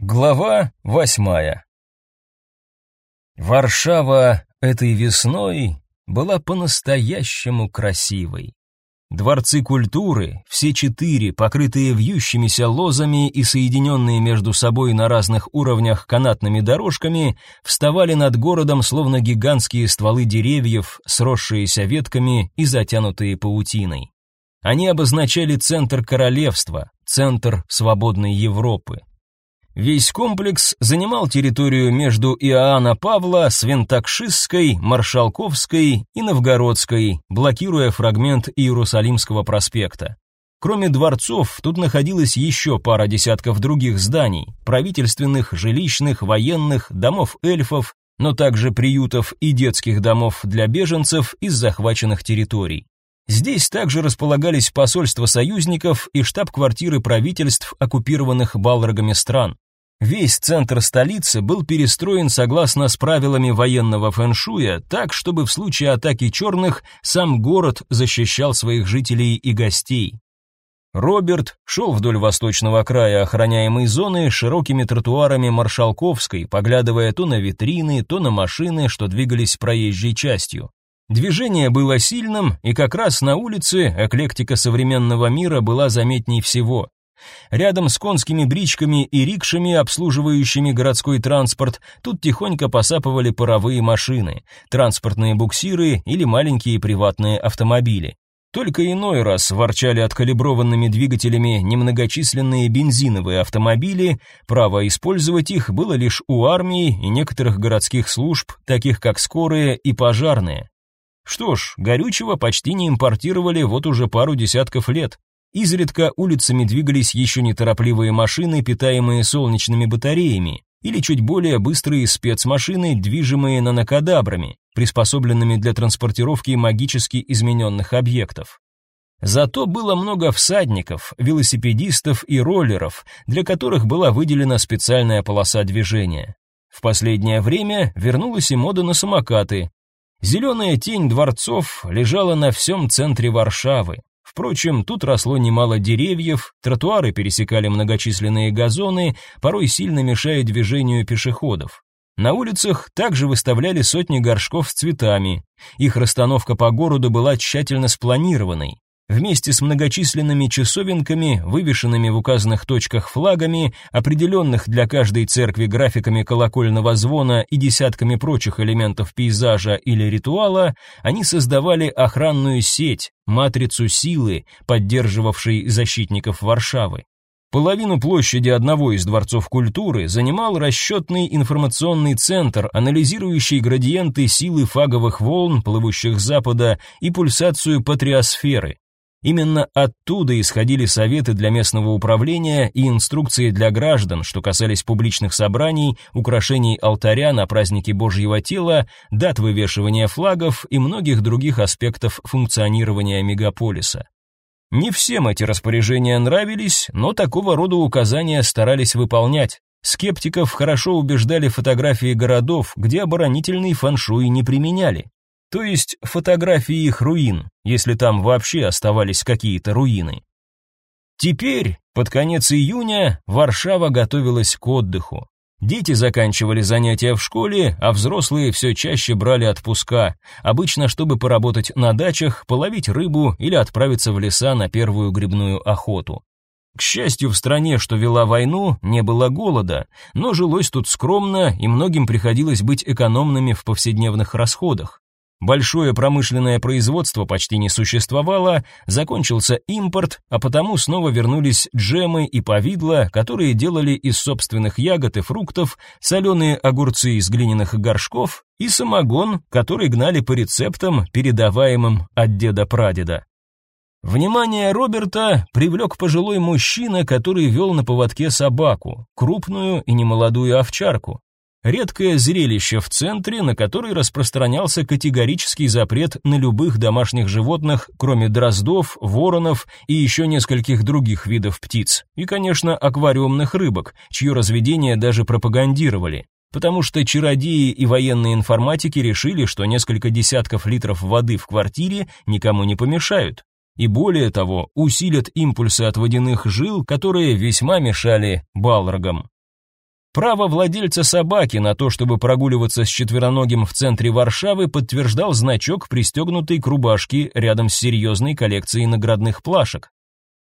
Глава восьмая Варшава этой весной была по-настоящему красивой. Дворцы культуры, все четыре, покрытые вьющимися лозами и соединенные между собой на разных уровнях канатными дорожками, вставали над городом словно гигантские стволы деревьев, сросшиеся ветками и затянутые паутиной. Они обозначали центр королевства, центр свободной Европы. Весь комплекс занимал территорию между Иоанна Павла, Свентакшистской, Маршалковской и Новгородской, блокируя фрагмент Иерусалимского проспекта. Кроме дворцов, тут находилась еще пара десятков других зданий, правительственных, жилищных, военных, домов эльфов, но также приютов и детских домов для беженцев из захваченных территорий. Здесь также располагались посольства союзников и штаб-квартиры правительств оккупированных балрогами стран. Весь центр столицы был перестроен согласно с правилами военного фэншуя, так, чтобы в случае атаки черных сам город защищал своих жителей и гостей. Роберт шел вдоль восточного края охраняемой зоны широкими тротуарами Маршалковской, поглядывая то на витрины, то на машины, что двигались проезжей частью. Движение было сильным, и как раз на улице эклектика современного мира была заметней всего. Рядом с конскими бричками и рикшами, обслуживающими городской транспорт, тут тихонько посапывали паровые машины, транспортные буксиры или маленькие приватные автомобили. Только иной раз ворчали откалиброванными двигателями немногочисленные бензиновые автомобили, право использовать их было лишь у армии и некоторых городских служб, таких как скорые и пожарные. Что ж, горючего почти не импортировали вот уже пару десятков лет. Изредка улицами двигались еще неторопливые машины, питаемые солнечными батареями, или чуть более быстрые спецмашины, движимые нанокадабрами, приспособленными для транспортировки магически измененных объектов. Зато было много всадников, велосипедистов и роллеров, для которых была выделена специальная полоса движения. В последнее время вернулась и мода на самокаты. Зеленая тень дворцов лежала на всем центре Варшавы, Впрочем, тут росло немало деревьев, тротуары пересекали многочисленные газоны, порой сильно мешая движению пешеходов. На улицах также выставляли сотни горшков с цветами. Их расстановка по городу была тщательно спланированной. Вместе с многочисленными часовенками, вывешенными в указанных точках флагами, определенных для каждой церкви графиками колокольного звона и десятками прочих элементов пейзажа или ритуала, они создавали охранную сеть, матрицу силы, поддерживавшей защитников Варшавы. Половину площади одного из дворцов культуры занимал расчетный информационный центр, анализирующий градиенты силы фаговых волн, плывущих с запада, и пульсацию патриосферы. Именно оттуда исходили советы для местного управления и инструкции для граждан, что касались публичных собраний, украшений алтаря на празднике Божьего тела, дат вывешивания флагов и многих других аспектов функционирования мегаполиса. Не всем эти распоряжения нравились, но такого рода указания старались выполнять. Скептиков хорошо убеждали фотографии городов, где оборонительный фэншуй не применяли то есть фотографии их руин, если там вообще оставались какие-то руины. Теперь, под конец июня, Варшава готовилась к отдыху. Дети заканчивали занятия в школе, а взрослые все чаще брали отпуска, обычно чтобы поработать на дачах, половить рыбу или отправиться в леса на первую грибную охоту. К счастью, в стране, что вела войну, не было голода, но жилось тут скромно, и многим приходилось быть экономными в повседневных расходах. Большое промышленное производство почти не существовало, закончился импорт, а потому снова вернулись джемы и повидла, которые делали из собственных ягод и фруктов, соленые огурцы из глиняных горшков и самогон, который гнали по рецептам, передаваемым от деда-прадеда. Внимание Роберта привлек пожилой мужчина, который вел на поводке собаку, крупную и немолодую овчарку. Редкое зрелище в центре, на который распространялся категорический запрет на любых домашних животных, кроме дроздов, воронов и еще нескольких других видов птиц, и, конечно, аквариумных рыбок, чье разведение даже пропагандировали. Потому что чародеи и военные информатики решили, что несколько десятков литров воды в квартире никому не помешают. И более того, усилят импульсы от водяных жил, которые весьма мешали балрогам. Право владельца собаки на то, чтобы прогуливаться с четвероногим в центре Варшавы, подтверждал значок, пристегнутый к рубашке рядом с серьезной коллекцией наградных плашек.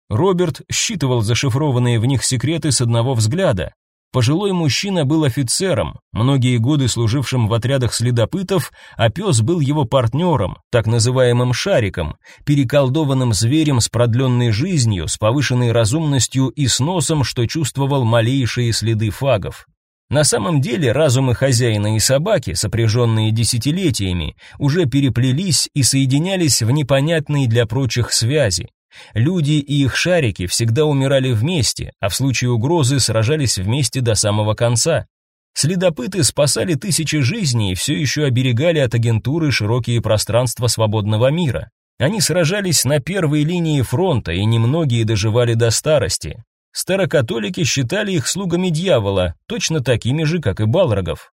Роберт считывал зашифрованные в них секреты с одного взгляда. Пожилой мужчина был офицером, многие годы служившим в отрядах следопытов, а пес был его партнером, так называемым шариком, переколдованным зверем с продленной жизнью, с повышенной разумностью и с носом, что чувствовал малейшие следы фагов. На самом деле разумы хозяина и собаки, сопряженные десятилетиями, уже переплелись и соединялись в непонятные для прочих связи. Люди и их шарики всегда умирали вместе, а в случае угрозы сражались вместе до самого конца. Следопыты спасали тысячи жизней и все еще оберегали от агентуры широкие пространства свободного мира. Они сражались на первой линии фронта, и немногие доживали до старости. Старокатолики считали их слугами дьявола, точно такими же, как и балрогов.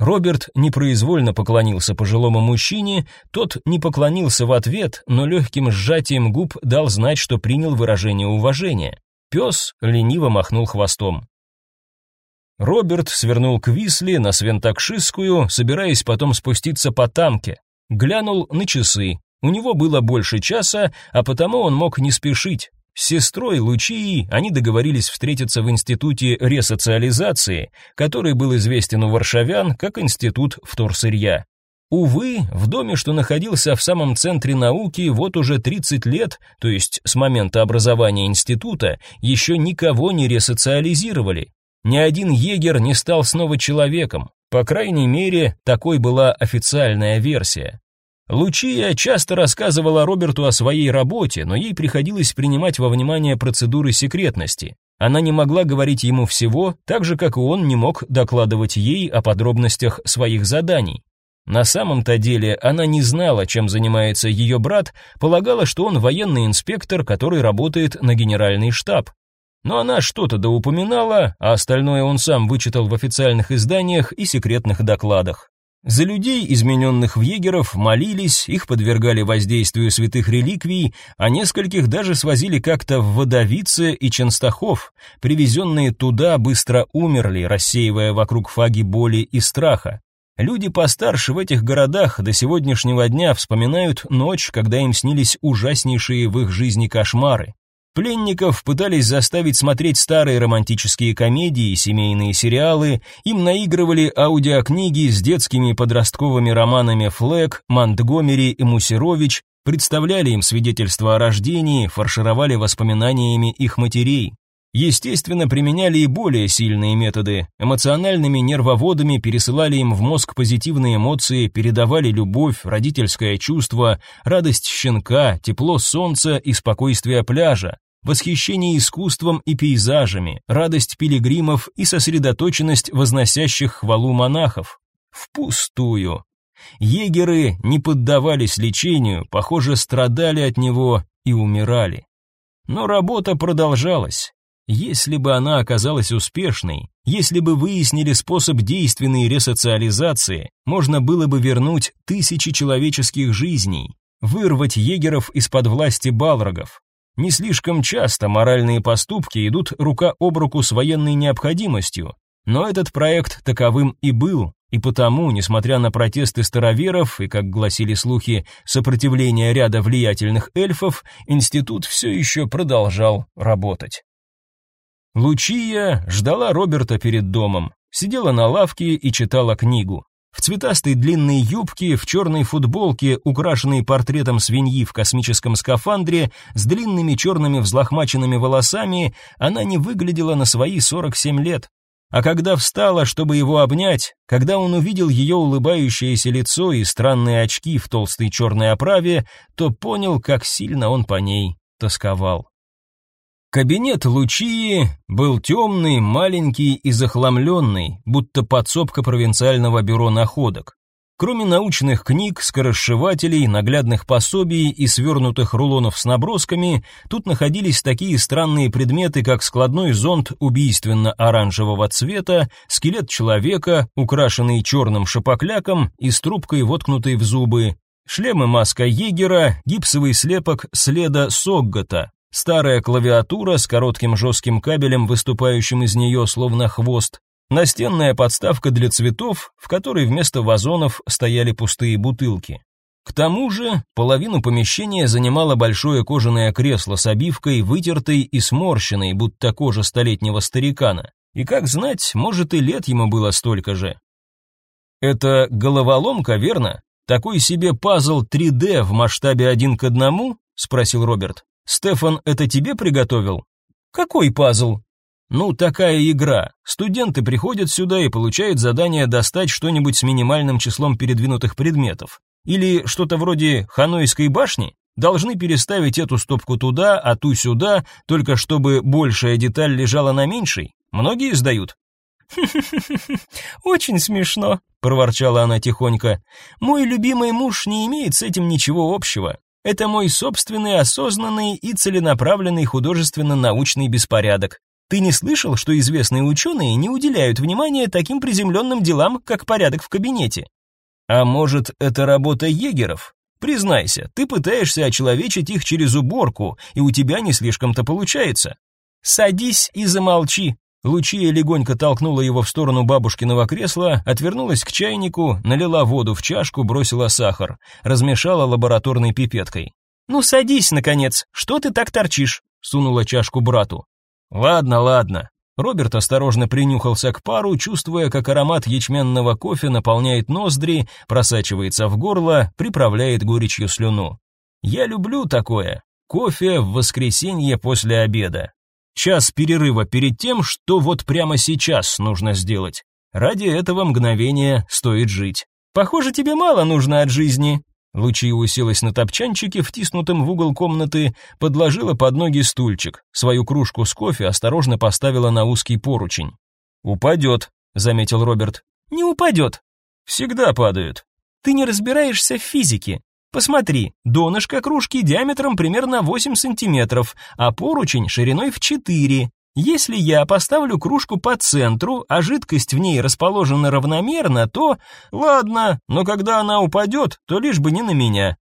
Роберт непроизвольно поклонился пожилому мужчине, тот не поклонился в ответ, но легким сжатием губ дал знать, что принял выражение уважения. Пес лениво махнул хвостом. Роберт свернул к Висле на Свентакшистскую, собираясь потом спуститься по тамке. Глянул на часы. У него было больше часа, а потому он мог не спешить. С сестрой Лучией они договорились встретиться в институте ресоциализации, который был известен у варшавян как институт вторсырья. Увы, в доме, что находился в самом центре науки, вот уже 30 лет, то есть с момента образования института, еще никого не ресоциализировали. Ни один егер не стал снова человеком. По крайней мере, такой была официальная версия. Лучия часто рассказывала Роберту о своей работе, но ей приходилось принимать во внимание процедуры секретности. Она не могла говорить ему всего, так же как и он не мог докладывать ей о подробностях своих заданий. На самом-то деле она не знала, чем занимается ее брат, полагала, что он военный инспектор, который работает на генеральный штаб. Но она что-то да упоминала, а остальное он сам вычитал в официальных изданиях и секретных докладах. За людей, измененных в егеров, молились, их подвергали воздействию святых реликвий, а нескольких даже свозили как-то в Водовице и Ченстахов. Привезенные туда быстро умерли, рассеивая вокруг фаги боли и страха. Люди постарше в этих городах до сегодняшнего дня вспоминают ночь, когда им снились ужаснейшие в их жизни кошмары. Пленников пытались заставить смотреть старые романтические комедии и семейные сериалы, им наигрывали аудиокниги с детскими и подростковыми романами Флэк, Монтгомери и Мусирович, представляли им свидетельства о рождении, фаршировали воспоминаниями их матерей. Естественно, применяли и более сильные методы. Эмоциональными нервоводами пересылали им в мозг позитивные эмоции, передавали любовь, родительское чувство, радость щенка, тепло солнца и спокойствие пляжа, восхищение искусством и пейзажами, радость пилигримов и сосредоточенность возносящих хвалу монахов. Впустую. Егеры не поддавались лечению, похоже, страдали от него и умирали. Но работа продолжалась. Если бы она оказалась успешной, если бы выяснили способ действенной ресоциализации, можно было бы вернуть тысячи человеческих жизней, вырвать егеров из-под власти балрогов. Не слишком часто моральные поступки идут рука об руку с военной необходимостью, но этот проект таковым и был, и потому, несмотря на протесты староверов и, как гласили слухи, сопротивление ряда влиятельных эльфов, институт все еще продолжал работать. Лучия ждала Роберта перед домом, сидела на лавке и читала книгу. В цветастой длинной юбке, в черной футболке, украшенной портретом свиньи в космическом скафандре, с длинными черными взлохмаченными волосами, она не выглядела на свои 47 лет. А когда встала, чтобы его обнять, когда он увидел ее улыбающееся лицо и странные очки в толстой черной оправе, то понял, как сильно он по ней тосковал. Кабинет Лучии был темный, маленький и захламленный, будто подсобка провинциального бюро находок. Кроме научных книг, скоросшивателей, наглядных пособий и свернутых рулонов с набросками, тут находились такие странные предметы, как складной зонд убийственно-оранжевого цвета, скелет человека, украшенный черным шапокляком и с трубкой, воткнутой в зубы, шлем и маска егера, гипсовый слепок следа Соггота, Старая клавиатура с коротким жестким кабелем, выступающим из нее словно хвост, настенная подставка для цветов, в которой вместо вазонов стояли пустые бутылки. К тому же, половину помещения занимало большое кожаное кресло с обивкой, вытертой и сморщенной, будто кожа столетнего старикана. И как знать, может и лет ему было столько же. Это головоломка, верно? Такой себе пазл 3D в масштабе один к одному? спросил Роберт. Стефан это тебе приготовил? Какой пазл? Ну, такая игра. Студенты приходят сюда и получают задание достать что-нибудь с минимальным числом передвинутых предметов. Или что-то вроде Ханойской башни? Должны переставить эту стопку туда, а ту сюда, только чтобы большая деталь лежала на меньшей. Многие сдают. «Очень смешно», — проворчала она тихонько. «Мой любимый муж не имеет с этим ничего общего. Это мой собственный осознанный и целенаправленный художественно-научный беспорядок. Ты не слышал, что известные ученые не уделяют внимания таким приземленным делам, как порядок в кабинете? А может, это работа егеров? Признайся, ты пытаешься очеловечить их через уборку, и у тебя не слишком-то получается. Садись и замолчи. Лучия легонько толкнула его в сторону бабушкиного кресла, отвернулась к чайнику, налила воду в чашку, бросила сахар, размешала лабораторной пипеткой. «Ну садись, наконец, что ты так торчишь?» сунула чашку брату. «Ладно, ладно», Роберт осторожно принюхался к пару, чувствуя, как аромат ячменного кофе наполняет ноздри, просачивается в горло, приправляет горечью слюну. Я люблю такое. Кофе в воскресенье после обеда. Час перерыва перед тем, что вот прямо сейчас нужно сделать. Ради этого мгновения стоит жить. Похоже, тебе мало нужно от жизни, Лучия уселась на топчанчике, втиснутом в угол комнаты, подложила под ноги стульчик, свою кружку с кофе осторожно поставила на узкий поручень. «Упадет», — заметил Роберт. «Не упадет». «Всегда падают». «Ты не разбираешься в физике. Посмотри, донышко кружки диаметром примерно 8 сантиметров, а поручень шириной в 4. Если я поставлю кружку по центру, а жидкость в ней расположена равномерно, то... Ладно, но когда она упадет, то лишь бы не на меня.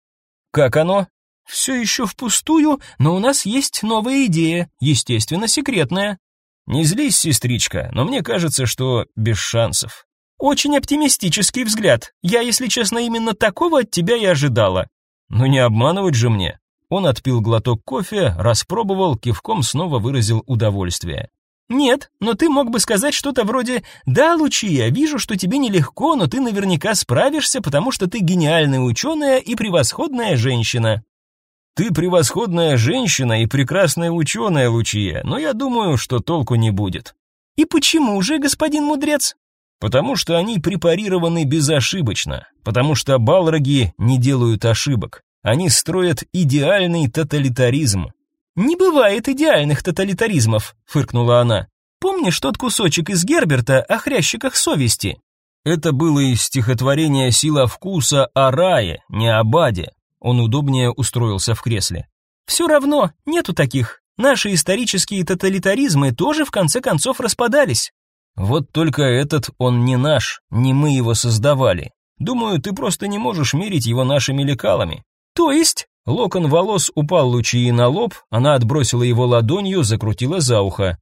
Как оно? Все еще впустую, но у нас есть новая идея, естественно, секретная. Не злись, сестричка, но мне кажется, что без шансов. Очень оптимистический взгляд. Я, если честно, именно такого от тебя и ожидала. Ну не обманывать же мне. Он отпил глоток кофе, распробовал, кивком снова выразил удовольствие. «Нет, но ты мог бы сказать что-то вроде «Да, Лучия, вижу, что тебе нелегко, но ты наверняка справишься, потому что ты гениальная ученая и превосходная женщина». «Ты превосходная женщина и прекрасная ученая, Лучия, но я думаю, что толку не будет». «И почему же, господин мудрец?» «Потому что они препарированы безошибочно, потому что балроги не делают ошибок. Они строят идеальный тоталитаризм. Не бывает идеальных тоталитаризмов, фыркнула она. Помнишь тот кусочек из Герберта о хрящиках совести? Это было из стихотворения Сила вкуса о рае, не о баде. Он удобнее устроился в кресле. Все равно, нету таких. Наши исторические тоталитаризмы тоже в конце концов распадались. Вот только этот он не наш, не мы его создавали. Думаю, ты просто не можешь мерить его нашими лекалами. То есть? Локон волос упал Лучии на лоб, она отбросила его ладонью, закрутила за ухо.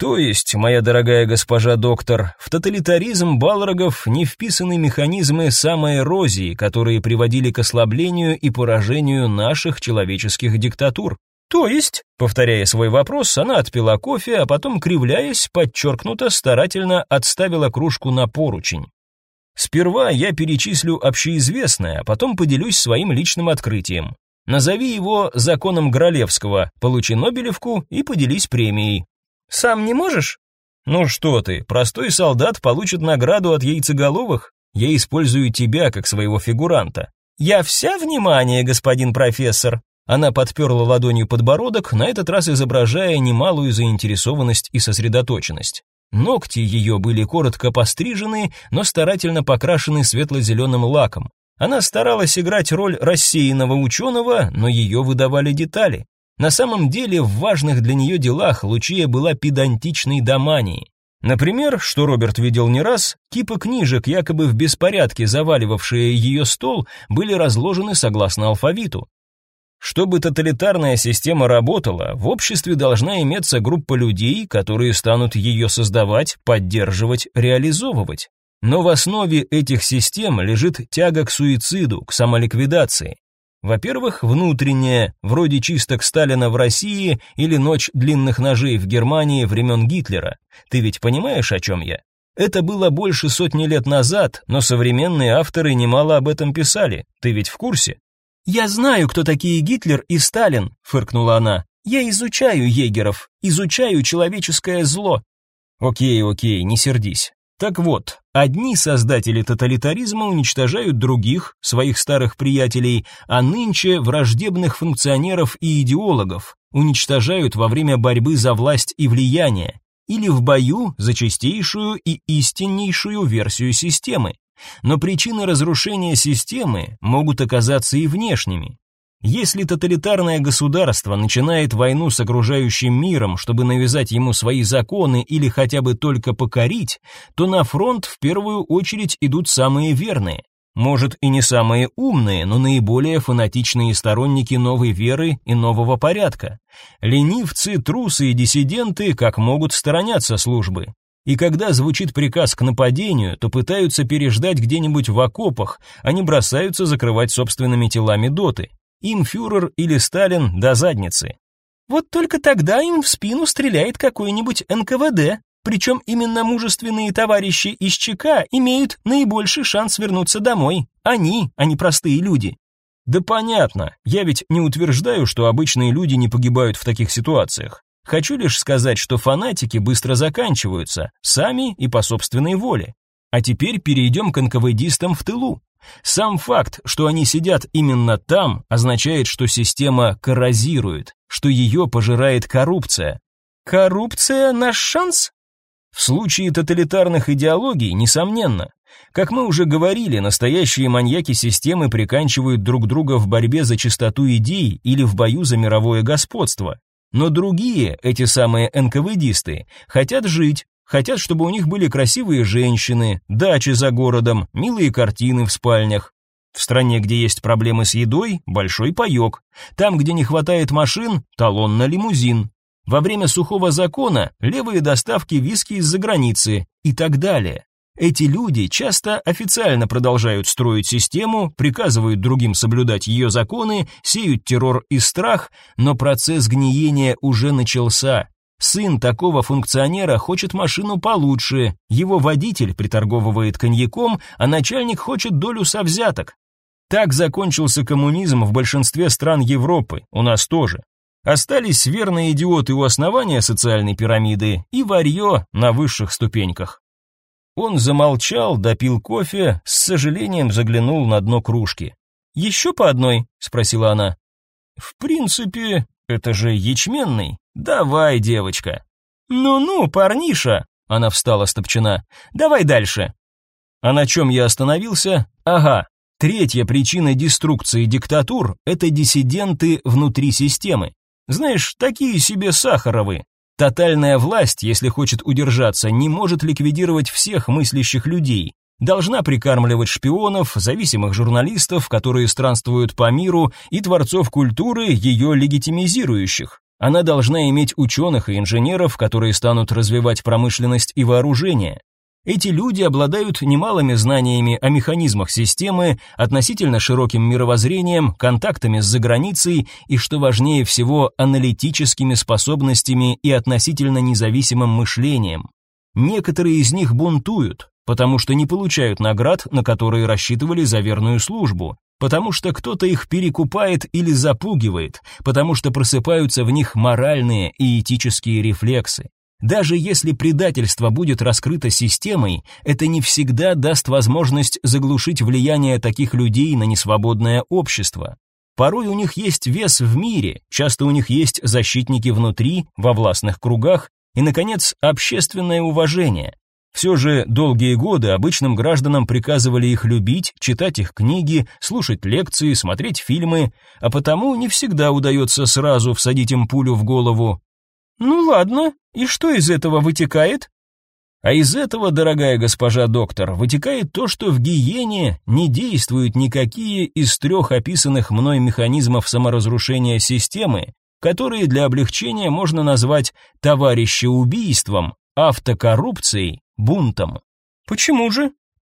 То есть, моя дорогая госпожа доктор, в тоталитаризм Балрогов не вписаны механизмы самоэрозии, которые приводили к ослаблению и поражению наших человеческих диктатур. То есть, повторяя свой вопрос, она отпила кофе, а потом, кривляясь, подчеркнуто старательно отставила кружку на поручень. Сперва я перечислю общеизвестное, а потом поделюсь своим личным открытием. Назови его законом Гролевского, получи Нобелевку и поделись премией. Сам не можешь? Ну что ты, простой солдат получит награду от яйцеголовых? Я использую тебя как своего фигуранта. Я вся внимание, господин профессор. Она подперла ладонью подбородок, на этот раз изображая немалую заинтересованность и сосредоточенность. Ногти ее были коротко пострижены, но старательно покрашены светло-зеленым лаком. Она старалась играть роль рассеянного ученого, но ее выдавали детали. На самом деле, в важных для нее делах Лучия была педантичной до Например, что Роберт видел не раз, кипы книжек, якобы в беспорядке заваливавшие ее стол, были разложены согласно алфавиту. Чтобы тоталитарная система работала, в обществе должна иметься группа людей, которые станут ее создавать, поддерживать, реализовывать. Но в основе этих систем лежит тяга к суициду, к самоликвидации. Во-первых, внутренняя, вроде чисток Сталина в России или ночь длинных ножей в Германии времен Гитлера. Ты ведь понимаешь, о чем я? Это было больше сотни лет назад, но современные авторы немало об этом писали. Ты ведь в курсе? «Я знаю, кто такие Гитлер и Сталин», — фыркнула она. «Я изучаю егеров, изучаю человеческое зло». «Окей, окей, не сердись. Так вот, одни создатели тоталитаризма уничтожают других, своих старых приятелей, а нынче враждебных функционеров и идеологов уничтожают во время борьбы за власть и влияние или в бою за чистейшую и истиннейшую версию системы. Но причины разрушения системы могут оказаться и внешними. Если тоталитарное государство начинает войну с окружающим миром, чтобы навязать ему свои законы или хотя бы только покорить, то на фронт в первую очередь идут самые верные. Может и не самые умные, но наиболее фанатичные сторонники новой веры и нового порядка. Ленивцы, трусы и диссиденты как могут сторонятся службы. И когда звучит приказ к нападению, то пытаются переждать где-нибудь в окопах, а не бросаются закрывать собственными телами доты. Им фюрер или Сталин до задницы. Вот только тогда им в спину стреляет какой-нибудь НКВД, причем именно мужественные товарищи из ЧК имеют наибольший шанс вернуться домой. Они, а не простые люди. Да понятно, я ведь не утверждаю, что обычные люди не погибают в таких ситуациях. Хочу лишь сказать, что фанатики быстро заканчиваются, сами и по собственной воле. А теперь перейдем к НКВДистам в тылу. Сам факт, что они сидят именно там, означает, что система коррозирует, что ее пожирает коррупция. Коррупция наш шанс? В случае тоталитарных идеологий, несомненно. Как мы уже говорили, настоящие маньяки системы приканчивают друг друга в борьбе за чистоту идей или в бою за мировое господство. Но другие, эти самые НКВДисты, хотят жить, хотят, чтобы у них были красивые женщины, дачи за городом, милые картины в спальнях. В стране, где есть проблемы с едой, большой паёк. Там, где не хватает машин, талон на лимузин. Во время сухого закона левые доставки виски из-за границы и так далее. Эти люди часто официально продолжают строить систему, приказывают другим соблюдать ее законы, сеют террор и страх, но процесс гниения уже начался. Сын такого функционера хочет машину получше, его водитель приторговывает коньяком, а начальник хочет долю со взяток. Так закончился коммунизм в большинстве стран Европы, у нас тоже. Остались верные идиоты у основания социальной пирамиды и варьё на высших ступеньках. Он замолчал, допил кофе, с сожалением заглянул на дно кружки. «Еще по одной?» — спросила она. «В принципе, это же ячменный. Давай, девочка». «Ну-ну, парниша!» — она встала с топчина. «Давай дальше». А на чем я остановился? Ага, третья причина деструкции диктатур — это диссиденты внутри системы. Знаешь, такие себе Сахаровы, Тотальная власть, если хочет удержаться, не может ликвидировать всех мыслящих людей. Должна прикармливать шпионов, зависимых журналистов, которые странствуют по миру, и творцов культуры, ее легитимизирующих. Она должна иметь ученых и инженеров, которые станут развивать промышленность и вооружение. Эти люди обладают немалыми знаниями о механизмах системы, относительно широким мировоззрением, контактами с заграницей и, что важнее всего, аналитическими способностями и относительно независимым мышлением. Некоторые из них бунтуют, потому что не получают наград, на которые рассчитывали за верную службу, потому что кто-то их перекупает или запугивает, потому что просыпаются в них моральные и этические рефлексы. Даже если предательство будет раскрыто системой, это не всегда даст возможность заглушить влияние таких людей на несвободное общество. Порой у них есть вес в мире, часто у них есть защитники внутри, во властных кругах, и, наконец, общественное уважение. Все же долгие годы обычным гражданам приказывали их любить, читать их книги, слушать лекции, смотреть фильмы, а потому не всегда удается сразу всадить им пулю в голову. Ну ладно, и что из этого вытекает? А из этого, дорогая госпожа доктор, вытекает то, что в гиене не действуют никакие из трех описанных мной механизмов саморазрушения системы, которые для облегчения можно назвать товарищеубийством, автокоррупцией, бунтом. Почему же?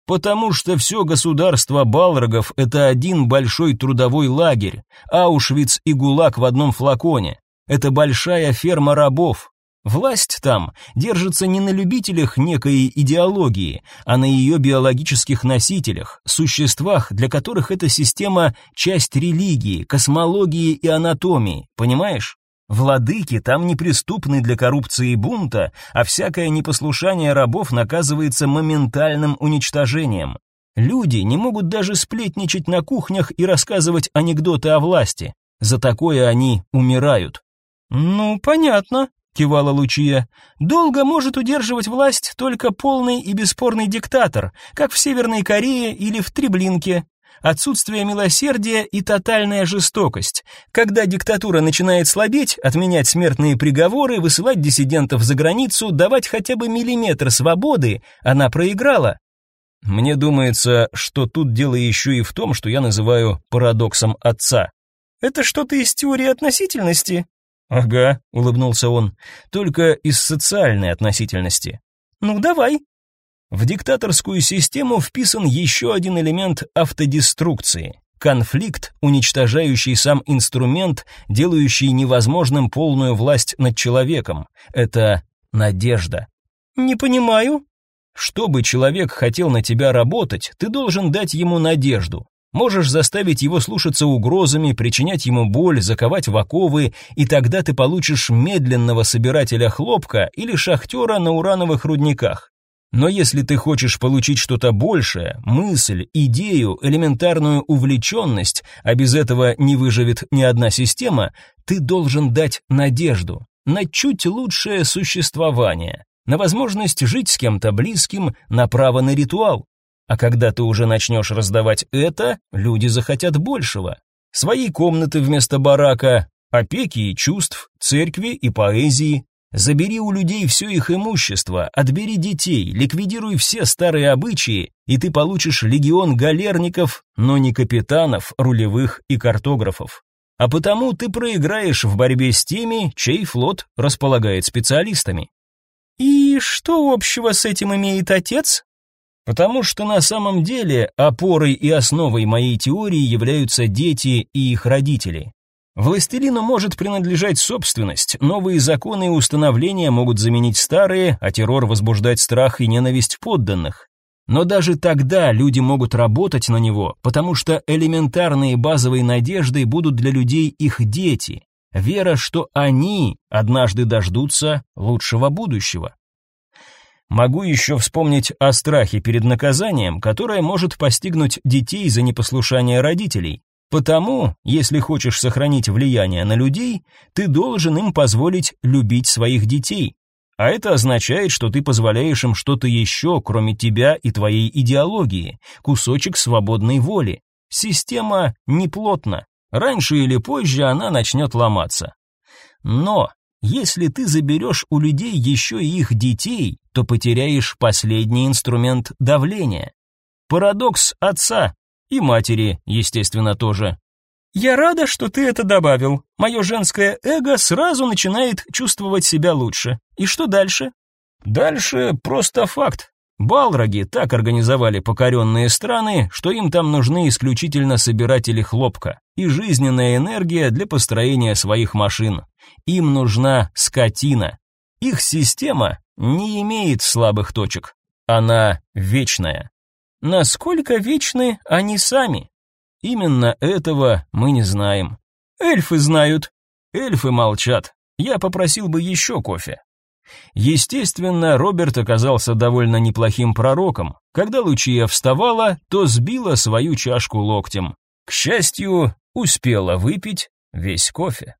Потому что все государство Балрогов – это один большой трудовой лагерь, Аушвиц и ГУЛАГ в одном флаконе. Это большая ферма рабов. Власть там держится не на любителях некой идеологии, а на ее биологических носителях, существах, для которых эта система – часть религии, космологии и анатомии, понимаешь? Владыки там неприступны для коррупции и бунта, а всякое непослушание рабов наказывается моментальным уничтожением. Люди не могут даже сплетничать на кухнях и рассказывать анекдоты о власти. За такое они умирают. Ну, понятно, кивала Лучия. Долго может удерживать власть только полный и бесспорный диктатор, как в Северной Корее или в Треблинке отсутствие милосердия и тотальная жестокость. Когда диктатура начинает слабеть, отменять смертные приговоры, высылать диссидентов за границу, давать хотя бы миллиметр свободы, она проиграла. Мне думается, что тут дело еще и в том, что я называю парадоксом отца. Это что-то из теории относительности? Ага, улыбнулся он. Только из социальной относительности. Ну, давай. В диктаторскую систему вписан еще один элемент автодеструкции – конфликт, уничтожающий сам инструмент, делающий невозможным полную власть над человеком. Это надежда. «Не понимаю». Чтобы человек хотел на тебя работать, ты должен дать ему надежду. Можешь заставить его слушаться угрозами, причинять ему боль, заковать в оковы, и тогда ты получишь медленного собирателя хлопка или шахтера на урановых рудниках. Но если ты хочешь получить что-то большее, мысль, идею, элементарную увлеченность, а без этого не выживет ни одна система, ты должен дать надежду на чуть лучшее существование, на возможность жить с кем-то близким, на право на ритуал. А когда ты уже начнешь раздавать это, люди захотят большего. Свои комнаты вместо барака, опеки и чувств, церкви и поэзии, Забери у людей все их имущество, отбери детей, ликвидируй все старые обычаи, и ты получишь легион галерников, но не капитанов, рулевых и картографов. А потому ты проиграешь в борьбе с теми, чей флот располагает специалистами. И что общего с этим имеет отец? Потому что на самом деле опорой и основой моей теории являются дети и их родители. Властелину может принадлежать собственность, новые законы и установления могут заменить старые, а террор возбуждать страх и ненависть подданных. Но даже тогда люди могут работать на него, потому что элементарные базовые надежды будут для людей их дети, вера, что они однажды дождутся лучшего будущего. Могу еще вспомнить о страхе перед наказанием, которое может постигнуть детей за непослушание родителей, Потому, если хочешь сохранить влияние на людей, ты должен им позволить любить своих детей. А это означает, что ты позволяешь им что-то еще, кроме тебя и твоей идеологии, кусочек свободной воли. Система неплотна. Раньше или позже она начнет ломаться. Но если ты заберешь у людей еще и их детей, то потеряешь последний инструмент давления. Парадокс отца, и матери, естественно, тоже. Я рада, что ты это добавил. Мое женское эго сразу начинает чувствовать себя лучше. И что дальше? Дальше просто факт. Балроги так организовали покоренные страны, что им там нужны исключительно собиратели хлопка и жизненная энергия для построения своих машин. Им нужна скотина. Их система не имеет слабых точек. Она вечная. Насколько вечны они сами? Именно этого мы не знаем. Эльфы знают. Эльфы молчат. Я попросил бы еще кофе. Естественно, Роберт оказался довольно неплохим пророком. Когда Лучия вставала, то сбила свою чашку локтем. К счастью, успела выпить весь кофе.